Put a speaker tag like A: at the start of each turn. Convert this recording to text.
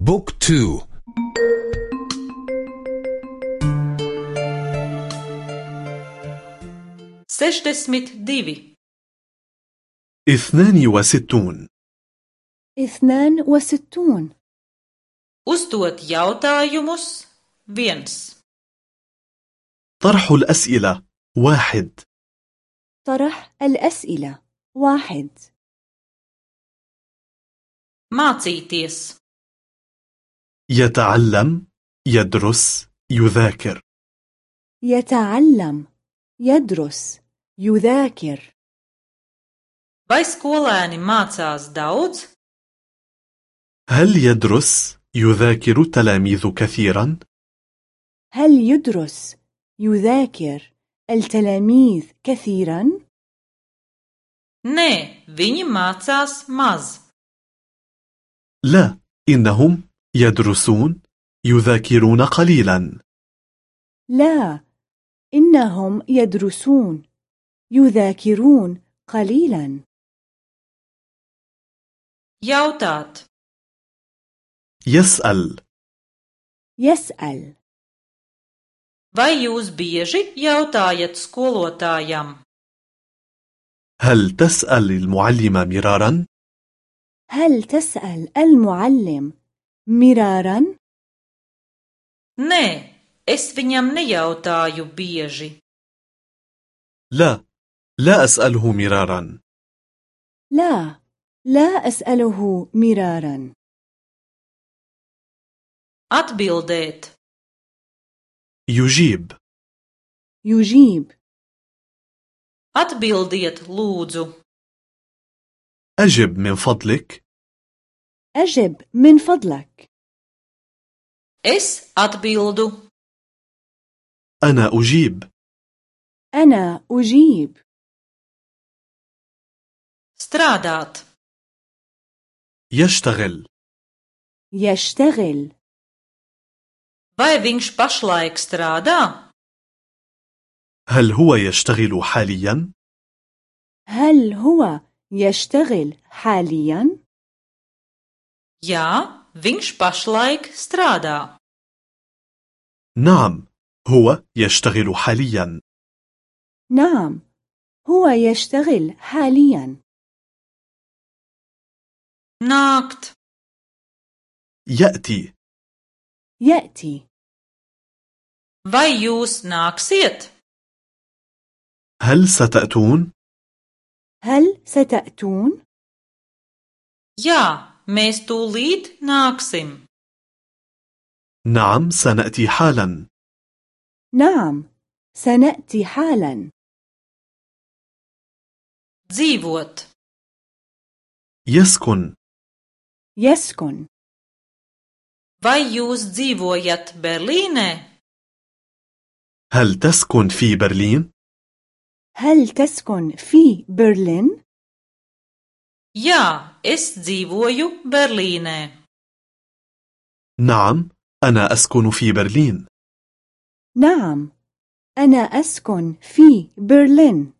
A: بوك تو.
B: سešdesmit divi.
C: اثنان وستون.
D: اثنان وستون.
B: Uzdot jautājumus viens.
C: طرح الأسئلة واحد.
D: طرح الأسئلة واحد.
B: Mācīties.
C: يتعلم يدرس يذاكر
D: يتعلم يدرس يذاكر
B: vai skolēni mācās daudz
C: هل يدرس يذاكر التلاميذ كثيرا؟
D: هل يدرس يذاكر التلاميذ كثيرا؟
B: nē viņi mācās maz
C: لا إنهم يدرسون؟ يذاكرون قليلا.
D: لا إنهم يدرسون. يذاكرون قليلا.
B: jautāt
C: يسأل.
D: يسأل.
B: Vai jūs bieži jautājat skolotājam?
C: هل تسأل المعلم مرارا؟
D: هل تسأل المعلم مرارا؟
B: nē es viņam nejautāju bieži.
C: لا لا أسأله مرارا
D: لا لا أسأله مرارا
B: atbildēt.
C: يجيب
D: يجيب
B: atbildiet lūdzu.
C: أجب من فضلك
D: أجب من فضلك.
B: Es atbildu.
C: أنا أجيب.
D: أنا أجيب.
B: Strādāt.
C: يشتغل.
D: يشتغل.
B: Vai viņš pašlaik strādā?
C: هل هو يشتغل حاليا؟
D: هل هو يشتغل حاليا؟
B: Jā viņš pašlaik strādā.
C: نعم هو يشتغل حاليا
D: نعم هو يشتغل حاليا
B: nākt.
C: يأتي
D: يأتي
B: vai jūs nāksiet?
C: هل ستأتون؟
D: هل ستأتون؟
B: jā mēs tūlīt nāksim.
C: نعم سنأتي حالا
D: نعم سنأتي حالا
B: dzīvot.
C: يسكن
D: يسكن
B: vai jūs dzīvojat Berlīnē?
C: هل تسكن في برلين؟
D: هل تسكن في برلين؟
B: Jā es dzīvoju Berlīnē.
C: نعم أنا أسكن في برلين
D: نعم أنا أسكن في برلين